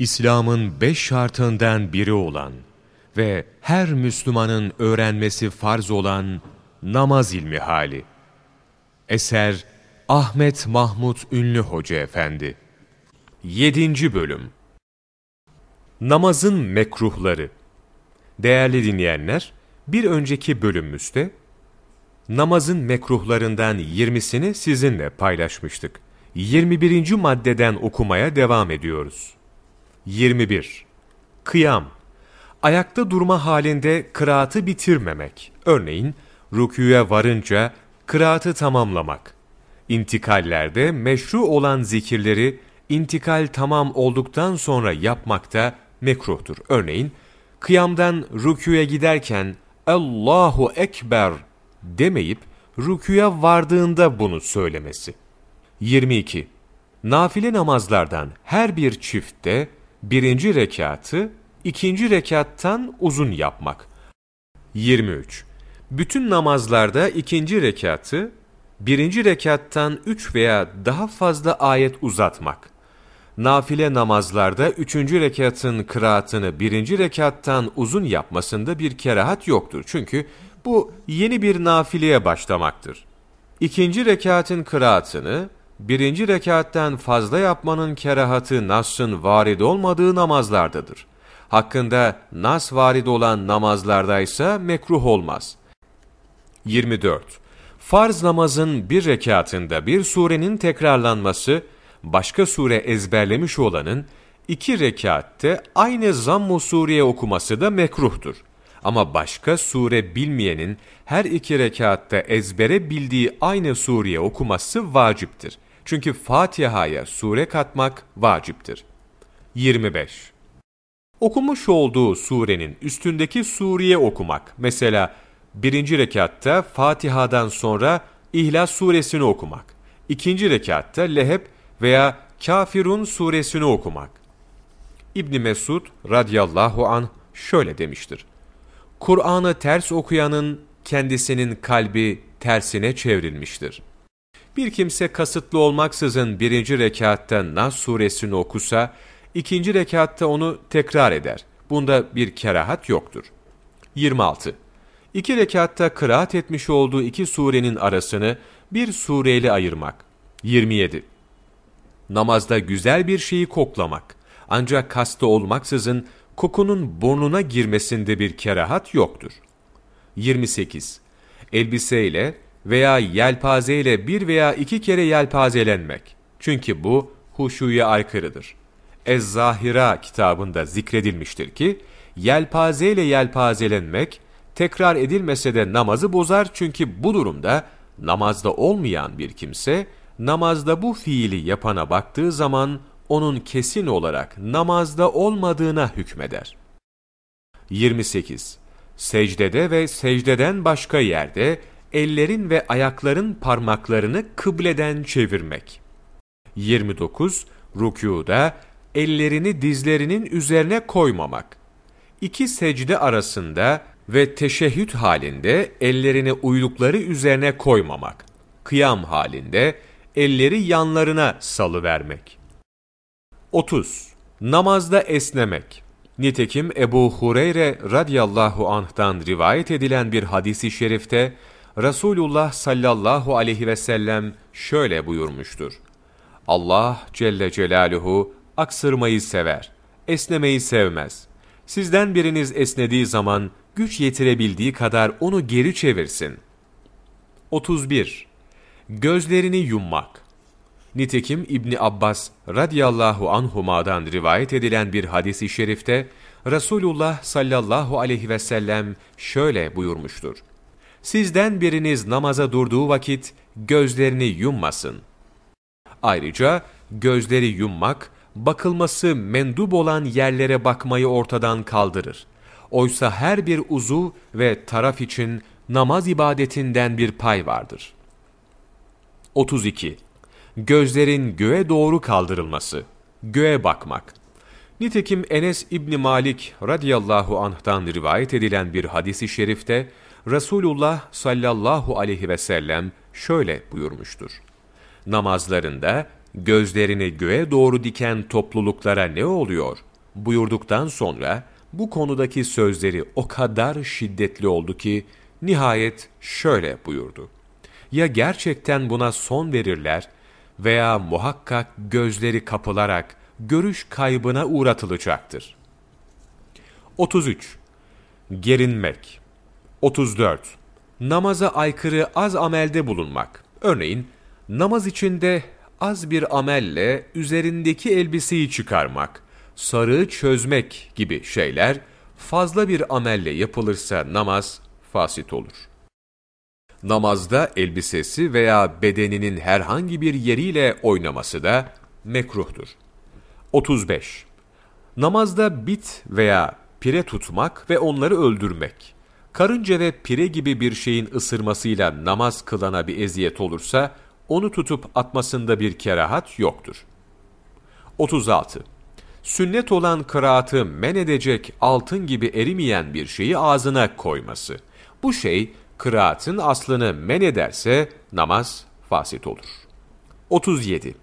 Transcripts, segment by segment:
İslam'ın beş şartından biri olan ve her Müslümanın öğrenmesi farz olan namaz ilmi hali. Eser Ahmet Mahmut Ünlü Hoca Efendi 7. Bölüm Namazın mekruhları Değerli dinleyenler, bir önceki bölümümüzde namazın mekruhlarından 20'sini sizinle paylaşmıştık. 21. maddeden okumaya devam ediyoruz. 21. Kıyam Ayakta durma halinde kıraatı bitirmemek. Örneğin, rüküye varınca kıraatı tamamlamak. İntikallerde meşru olan zikirleri intikal tamam olduktan sonra yapmak da mekruhtur. Örneğin, kıyamdan rüküye giderken Allahu Ekber demeyip rüküye vardığında bunu söylemesi. 22. Nafile namazlardan her bir çiftte birinci rekatı ikinci rekattan uzun yapmak. 23. Bütün namazlarda ikinci rekatı birinci rekattan üç veya daha fazla ayet uzatmak. Nafile namazlarda üçüncü rekatın kıraatını birinci rekattan uzun yapmasında bir kerahat yoktur. Çünkü bu yeni bir nafileye başlamaktır. İkinci rekatın kıraatını birinci rekattan fazla yapmanın kerahatı Nas'ın varid olmadığı namazlardadır. Hakkında Nas varid olan namazlarda ise mekruh olmaz. 24. Farz namazın bir rekatında bir surenin tekrarlanması, başka sure ezberlemiş olanın iki rekatte aynı zamm-ı suriye okuması da mekruhtur. Ama başka sure bilmeyenin her iki rekatta ezbere bildiği aynı suriye okuması vaciptir. Çünkü Fatiha'ya sure katmak vaciptir. 25. Okumuş olduğu surenin üstündeki suriye okumak. Mesela birinci rekatta Fatiha'dan sonra İhlas suresini okumak. İkinci rekatta Leheb veya Kafirun suresini okumak. İbni Mesud radıyallahu an şöyle demiştir. Kur'an'ı ters okuyanın kendisinin kalbi tersine çevrilmiştir. Bir kimse kasıtlı olmaksızın birinci rekatta Nas suresini okusa, ikinci rekatta onu tekrar eder. Bunda bir kerahat yoktur. 26. İki rekatta kıraat etmiş olduğu iki surenin arasını bir sureyle ayırmak. 27. Namazda güzel bir şeyi koklamak. Ancak kastı olmaksızın kokunun burnuna girmesinde bir kerahat yoktur. 28. Elbiseyle veya yelpazeyle bir veya iki kere yelpazelenmek. Çünkü bu huşuya aykırıdır. Ez-Zahira kitabında zikredilmiştir ki, yelpazeyle yelpazelenmek, tekrar edilmese de namazı bozar çünkü bu durumda namazda olmayan bir kimse, namazda bu fiili yapana baktığı zaman onun kesin olarak namazda olmadığına hükmeder. 28. Secdede ve secdeden başka yerde ellerin ve ayakların parmaklarını kıbleden çevirmek. 29. Rükuda ellerini dizlerinin üzerine koymamak. İki secde arasında ve teşehhüt halinde ellerini uylukları üzerine koymamak. Kıyam halinde elleri yanlarına salıvermek. 30. Namazda esnemek. Nitekim Ebu Hureyre radıyallahu anh'tan rivayet edilen bir hadisi şerifte Resulullah sallallahu aleyhi ve sellem şöyle buyurmuştur. Allah Celle Celaluhu aksırmayı sever, esnemeyi sevmez. Sizden biriniz esnediği zaman güç yetirebildiği kadar onu geri çevirsin. 31. Gözlerini yummak. Nitekim İbni Abbas radıyallahu anhuma'dan rivayet edilen bir hadisi şerifte Resulullah sallallahu aleyhi ve sellem şöyle buyurmuştur. Sizden biriniz namaza durduğu vakit gözlerini yummasın. Ayrıca gözleri yummak, bakılması mendub olan yerlere bakmayı ortadan kaldırır. Oysa her bir uzu ve taraf için namaz ibadetinden bir pay vardır. 32. Gözlerin göğe doğru kaldırılması, göğe bakmak. Nitekim Enes İbni Malik radıyallahu anh'tan rivayet edilen bir hadisi şerifte, Resulullah sallallahu aleyhi ve sellem şöyle buyurmuştur. Namazlarında gözlerini göğe doğru diken topluluklara ne oluyor? buyurduktan sonra bu konudaki sözleri o kadar şiddetli oldu ki nihayet şöyle buyurdu. Ya gerçekten buna son verirler veya muhakkak gözleri kapılarak görüş kaybına uğratılacaktır. 33. Gerinmek 34. Namaza aykırı az amelde bulunmak. Örneğin, namaz içinde az bir amelle üzerindeki elbiseyi çıkarmak, sarığı çözmek gibi şeyler fazla bir amelle yapılırsa namaz fasit olur. Namazda elbisesi veya bedeninin herhangi bir yeriyle oynaması da mekruhtur. 35. Namazda bit veya pire tutmak ve onları öldürmek. Karınca ve pire gibi bir şeyin ısırmasıyla namaz kılana bir eziyet olursa, onu tutup atmasında bir kerahat yoktur. 36. Sünnet olan kıraatı men edecek altın gibi erimeyen bir şeyi ağzına koyması. Bu şey, kıraatın aslını men ederse namaz fasit olur. 37.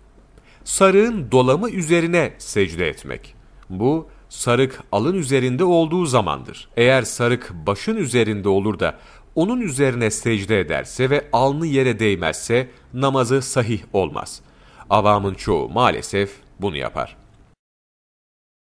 Sarığın dolamı üzerine secde etmek. Bu, sarık alın üzerinde olduğu zamandır. Eğer sarık başın üzerinde olur da onun üzerine secde ederse ve alnı yere değmezse namazı sahih olmaz. Avamın çoğu maalesef bunu yapar.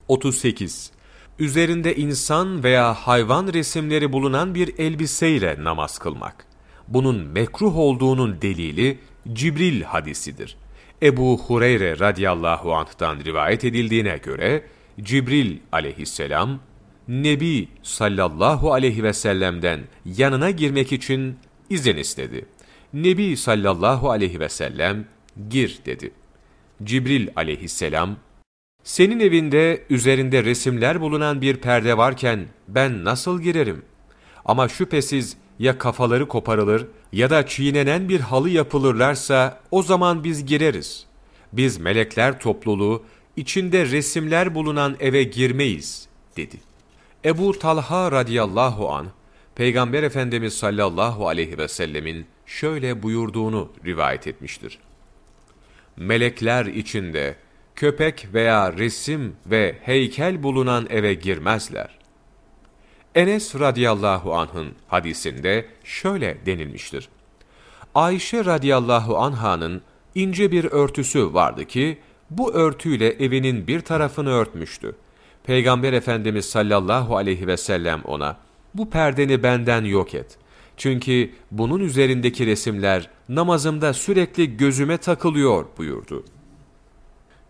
38. Üzerinde insan veya hayvan resimleri bulunan bir elbiseyle namaz kılmak. Bunun mekruh olduğunun delili Cibril hadisidir. Ebu Hureyre radıyallahu anh'tan rivayet edildiğine göre, Cibril aleyhisselam, Nebi sallallahu aleyhi ve sellem'den yanına girmek için izin istedi. Nebi sallallahu aleyhi ve sellem, gir dedi. Cibril aleyhisselam, senin evinde üzerinde resimler bulunan bir perde varken ben nasıl girerim? Ama şüphesiz ya kafaları koparılır ya da çiğnenen bir halı yapılırlarsa o zaman biz gireriz. Biz melekler topluluğu içinde resimler bulunan eve girmeyiz dedi. Ebu Talha radıyallahu an Peygamber Efendimiz sallallahu aleyhi ve sellemin şöyle buyurduğunu rivayet etmiştir. Melekler içinde köpek veya resim ve heykel bulunan eve girmezler. Enes radıyallahu anh'ın hadisinde şöyle denilmiştir. Ayşe radıyallahu anh'ın ince bir örtüsü vardı ki, bu örtüyle evinin bir tarafını örtmüştü. Peygamber Efendimiz sallallahu aleyhi ve sellem ona, bu perdeni benden yok et. Çünkü bunun üzerindeki resimler namazımda sürekli gözüme takılıyor buyurdu.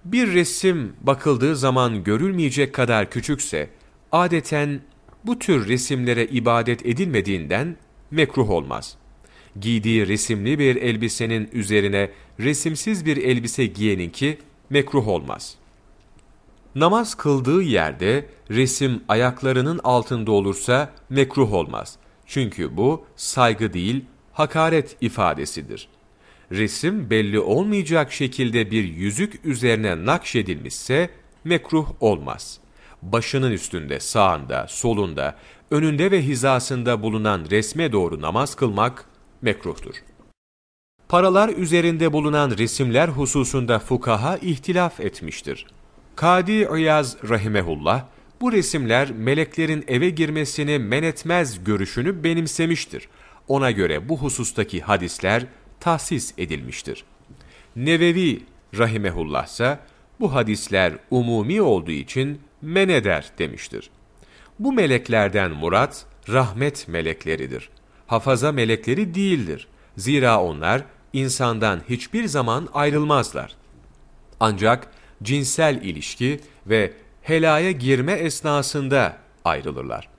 Bir resim bakıldığı zaman görülmeyecek kadar küçükse, adeten bu tür resimlere ibadet edilmediğinden mekruh olmaz. Giydiği resimli bir elbisenin üzerine resimsiz bir elbise giyeninki mekruh olmaz. Namaz kıldığı yerde resim ayaklarının altında olursa mekruh olmaz. Çünkü bu saygı değil, hakaret ifadesidir. Resim belli olmayacak şekilde bir yüzük üzerine nakşedilmişse mekruh olmaz. Başının üstünde, sağında, solunda, önünde ve hizasında bulunan resme doğru namaz kılmak mekruhtur. Paralar üzerinde bulunan resimler hususunda fukaha ihtilaf etmiştir. Kadi İyaz rahimehullah, bu resimler meleklerin eve girmesini men etmez görüşünü benimsemiştir. Ona göre bu husustaki hadisler tahsis edilmiştir. Nevevi rahimehullah ise bu hadisler umumi olduğu için men eder demiştir. Bu meleklerden murat rahmet melekleridir. Hafaza melekleri değildir. Zira onlar insandan hiçbir zaman ayrılmazlar. Ancak cinsel ilişki ve helaya girme esnasında ayrılırlar.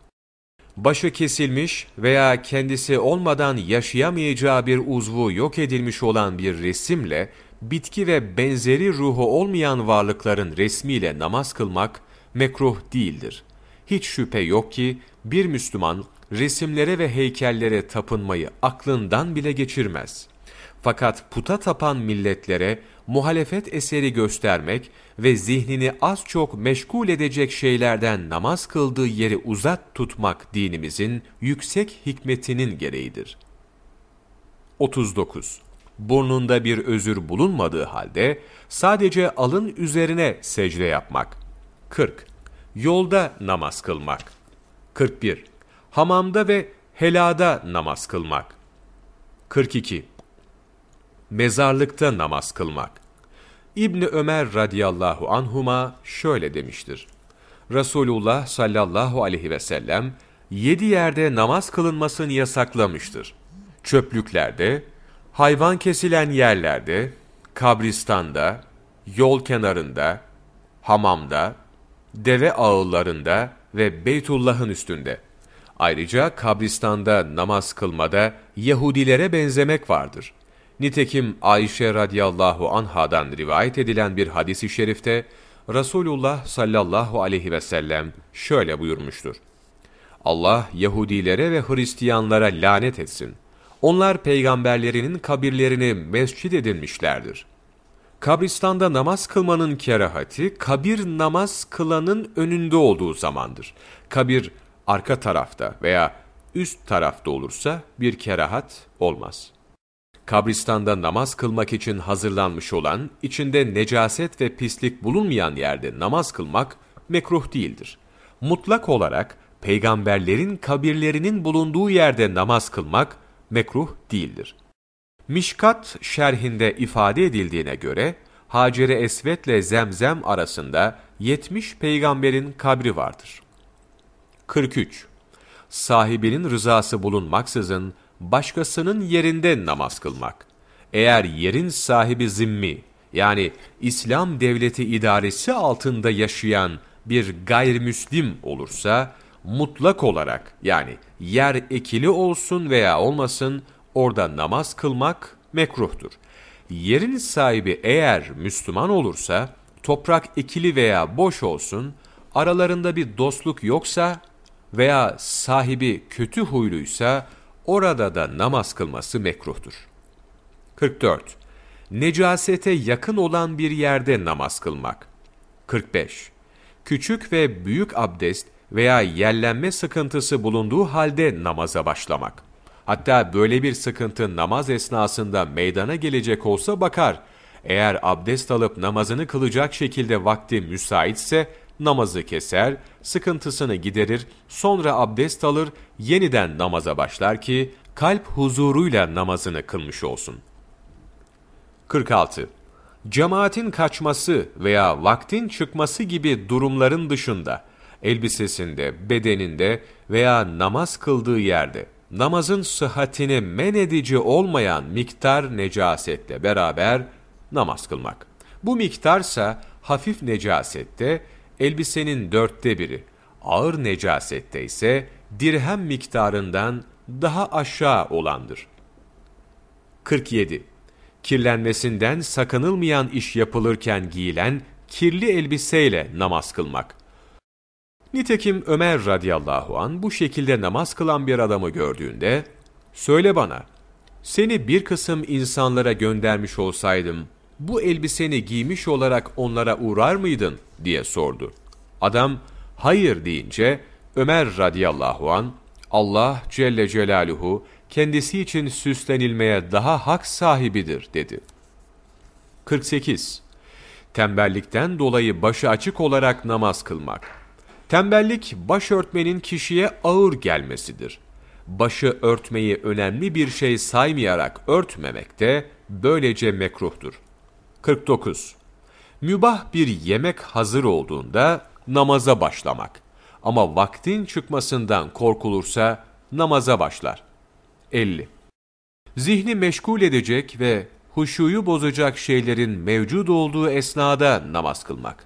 Başı kesilmiş veya kendisi olmadan yaşayamayacağı bir uzvu yok edilmiş olan bir resimle, bitki ve benzeri ruhu olmayan varlıkların resmiyle namaz kılmak mekruh değildir. Hiç şüphe yok ki bir Müslüman resimlere ve heykellere tapınmayı aklından bile geçirmez.'' Fakat puta tapan milletlere muhalefet eseri göstermek ve zihnini az çok meşgul edecek şeylerden namaz kıldığı yeri uzat tutmak dinimizin yüksek hikmetinin gereğidir. 39. Burnunda bir özür bulunmadığı halde sadece alın üzerine secde yapmak. 40. Yolda namaz kılmak. 41. Hamamda ve helada namaz kılmak. 42. Mezarlıkta namaz kılmak. İbni Ömer radıyallahu anhuma şöyle demiştir. Resulullah sallallahu aleyhi ve sellem yedi yerde namaz kılınmasını yasaklamıştır. Çöplüklerde, hayvan kesilen yerlerde, kabristanda, yol kenarında, hamamda, deve ağıllarında ve Beytullah'ın üstünde. Ayrıca kabristanda namaz kılmada Yahudilere benzemek vardır. Nitekim Ayşe radıyallahu anhadan rivayet edilen bir hadisi şerifte Resulullah sallallahu aleyhi ve sellem şöyle buyurmuştur. Allah Yahudilere ve Hristiyanlara lanet etsin. Onlar peygamberlerinin kabirlerini mescid edinmişlerdir. Kabristanda namaz kılmanın kerahati, kabir namaz kılanın önünde olduğu zamandır. Kabir arka tarafta veya üst tarafta olursa bir kerahat olmaz. Kabristanda namaz kılmak için hazırlanmış olan, içinde necaset ve pislik bulunmayan yerde namaz kılmak mekruh değildir. Mutlak olarak peygamberlerin kabirlerinin bulunduğu yerde namaz kılmak mekruh değildir. Mişkat şerhinde ifade edildiğine göre Hacer-i Esvet ile Zemzem arasında 70 peygamberin kabri vardır. 43. Sahibinin rızası bulunmaksızın başkasının yerinde namaz kılmak. Eğer yerin sahibi zimmi, yani İslam devleti idaresi altında yaşayan bir gayrimüslim olursa, mutlak olarak yani yer ekili olsun veya olmasın orada namaz kılmak mekruhtur. Yerin sahibi eğer Müslüman olursa, toprak ekili veya boş olsun, aralarında bir dostluk yoksa veya sahibi kötü huyluysa, orada da namaz kılması mekruhtur. 44. Necasete yakın olan bir yerde namaz kılmak. 45. Küçük ve büyük abdest veya yerlenme sıkıntısı bulunduğu halde namaza başlamak. Hatta böyle bir sıkıntı namaz esnasında meydana gelecek olsa bakar. Eğer abdest alıp namazını kılacak şekilde vakti müsaitse namazı keser, sıkıntısını giderir, sonra abdest alır, yeniden namaza başlar ki kalp huzuruyla namazını kılmış olsun. 46. Cemaatin kaçması veya vaktin çıkması gibi durumların dışında, elbisesinde, bedeninde veya namaz kıldığı yerde, namazın sıhhatini men edici olmayan miktar necasetle beraber namaz kılmak. Bu miktarsa hafif necasette elbisenin dörtte biri, ağır necasette ise dirhem miktarından daha aşağı olandır. 47. Kirlenmesinden sakınılmayan iş yapılırken giyilen kirli elbiseyle namaz kılmak. Nitekim Ömer radıyallahu an bu şekilde namaz kılan bir adamı gördüğünde, söyle bana, seni bir kısım insanlara göndermiş olsaydım, bu elbiseni giymiş olarak onlara uğrar mıydın diye sordu. Adam hayır deyince Ömer radıyallahu an Allah Celle Celaluhu kendisi için süslenilmeye daha hak sahibidir dedi. 48. Tembellikten dolayı başı açık olarak namaz kılmak. Tembellik başörtmenin kişiye ağır gelmesidir. Başı örtmeyi önemli bir şey saymayarak örtmemek de böylece mekruhtur. 49. Mübah bir yemek hazır olduğunda namaza başlamak. Ama vaktin çıkmasından korkulursa namaza başlar. 50. Zihni meşgul edecek ve huşuyu bozacak şeylerin mevcud olduğu esnada namaz kılmak.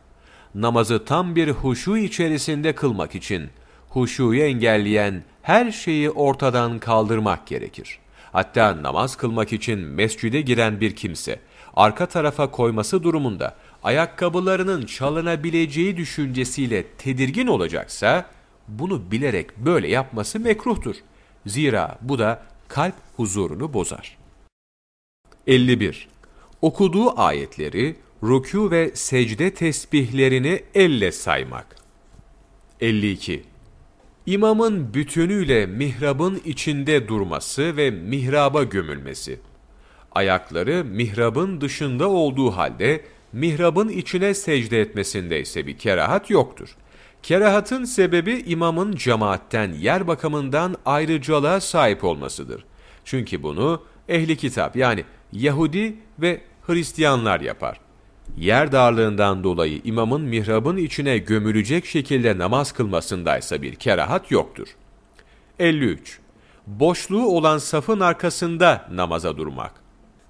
Namazı tam bir huşu içerisinde kılmak için huşuyu engelleyen her şeyi ortadan kaldırmak gerekir. Hatta namaz kılmak için mescide giren bir kimse, arka tarafa koyması durumunda ayakkabılarının çalınabileceği düşüncesiyle tedirgin olacaksa, bunu bilerek böyle yapması mekruhtur. Zira bu da kalp huzurunu bozar. 51. Okuduğu ayetleri, rükû ve secde tesbihlerini elle saymak. 52. İmamın bütünüyle mihrabın içinde durması ve mihraba gömülmesi. Ayakları mihrabın dışında olduğu halde mihrabın içine secde etmesinde ise bir kerahat yoktur. Kerahatın sebebi imamın cemaatten yer bakımından ayrıcalığa sahip olmasıdır. Çünkü bunu ehli kitap yani Yahudi ve Hristiyanlar yapar. Yer darlığından dolayı imamın mihrabın içine gömülecek şekilde namaz kılmasındaysa bir kerahat yoktur. 53. Boşluğu olan safın arkasında namaza durmak.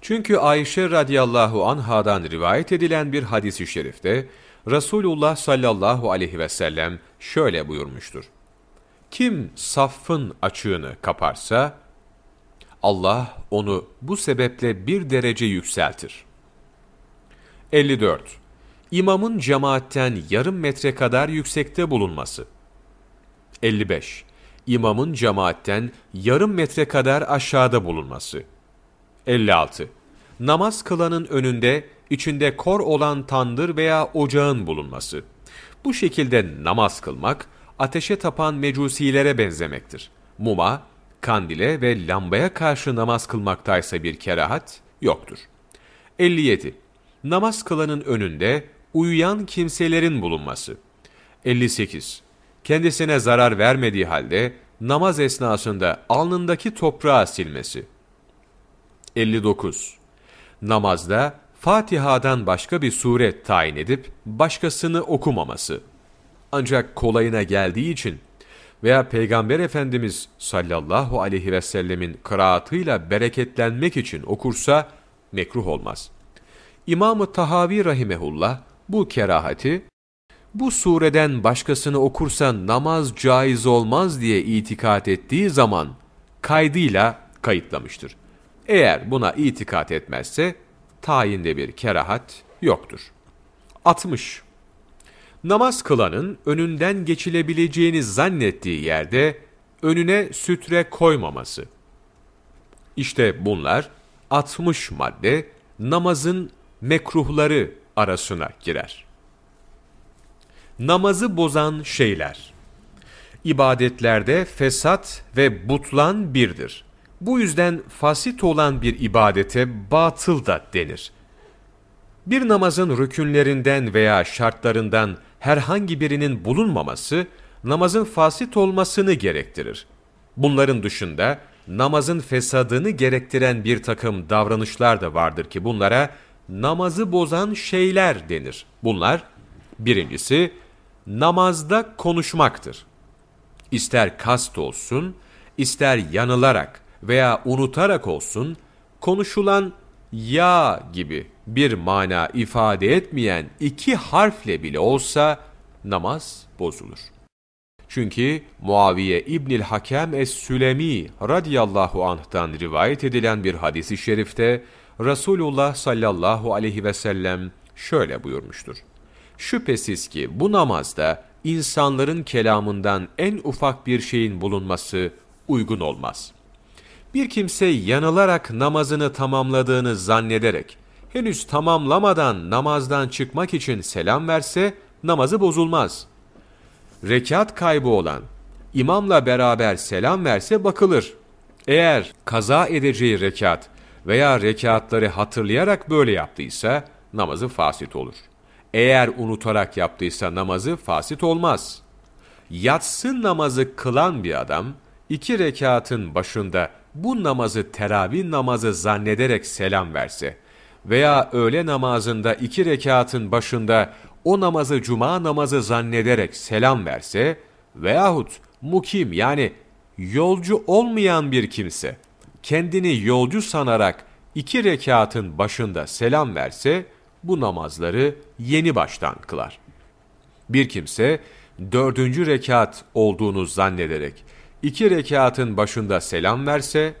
Çünkü Ayşe radıyallahu anhadan rivayet edilen bir hadis-i şerifte Resulullah sallallahu aleyhi ve sellem şöyle buyurmuştur. Kim saffın açığını kaparsa Allah onu bu sebeple bir derece yükseltir. 54. İmamın cemaatten yarım metre kadar yüksekte bulunması. 55. İmamın cemaatten yarım metre kadar aşağıda bulunması. 56. Namaz kılanın önünde içinde kor olan tandır veya ocağın bulunması. Bu şekilde namaz kılmak, ateşe tapan mecusilere benzemektir. Muma, kandile ve lambaya karşı namaz kılmaktaysa bir kerahat yoktur. 57. Namaz kılanın önünde uyuyan kimselerin bulunması. 58. Kendisine zarar vermediği halde namaz esnasında alnındaki toprağı silmesi. 59. Namazda Fatiha'dan başka bir sure tayin edip başkasını okumaması. Ancak kolayına geldiği için veya Peygamber Efendimiz sallallahu aleyhi ve sellemin kıraatıyla bereketlenmek için okursa mekruh olmaz. İmam-ı Tahavi rahimehullah bu kerahati, bu sureden başkasını okursa namaz caiz olmaz diye itikat ettiği zaman kaydıyla kayıtlamıştır. Eğer buna itikat etmezse tayinde bir kerahat yoktur. 60. Namaz kılanın önünden geçilebileceğini zannettiği yerde önüne sütre koymaması. İşte bunlar 60 madde namazın mekruhları arasına girer. Namazı bozan şeyler İbadetlerde fesat ve butlan birdir. Bu yüzden fasit olan bir ibadete batıl da denir. Bir namazın rükünlerinden veya şartlarından herhangi birinin bulunmaması, namazın fasit olmasını gerektirir. Bunların dışında namazın fesadını gerektiren bir takım davranışlar da vardır ki bunlara namazı bozan şeyler denir. Bunlar, birincisi, namazda konuşmaktır. İster kast olsun, ister yanılarak veya unutarak olsun, konuşulan ya gibi bir mana ifade etmeyen iki harfle bile olsa namaz bozulur. Çünkü Muaviye İbnül Hakem Es-Sülemi radıyallahu anh'tan rivayet edilen bir hadisi şerifte Resulullah sallallahu aleyhi ve sellem şöyle buyurmuştur. Şüphesiz ki bu namazda insanların kelamından en ufak bir şeyin bulunması uygun olmaz. Bir kimse yanılarak namazını tamamladığını zannederek, henüz tamamlamadan namazdan çıkmak için selam verse, namazı bozulmaz. Rekat kaybı olan, imamla beraber selam verse bakılır. Eğer kaza edeceği rekat veya rekatları hatırlayarak böyle yaptıysa, namazı fasit olur. Eğer unutarak yaptıysa namazı fasit olmaz. Yatsı namazı kılan bir adam, iki rekatın başında bu namazı teravih namazı zannederek selam verse veya öğle namazında iki rekatın başında o namazı cuma namazı zannederek selam verse veyahut mukim yani yolcu olmayan bir kimse kendini yolcu sanarak iki rekatın başında selam verse bu namazları yeni baştan kılar. Bir kimse dördüncü rekat olduğunu zannederek iki rekatın başında selam verse,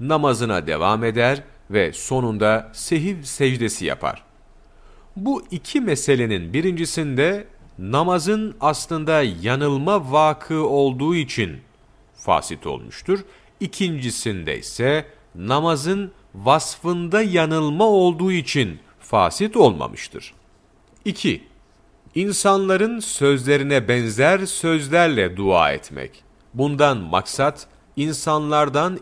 namazına devam eder ve sonunda sehiv secdesi yapar. Bu iki meselenin birincisinde namazın aslında yanılma vakı olduğu için fasit olmuştur. İkincisinde ise namazın vasfında yanılma olduğu için fasit olmamıştır. 2. İnsanların sözlerine benzer sözlerle dua etmek. Bundan maksat insanlardan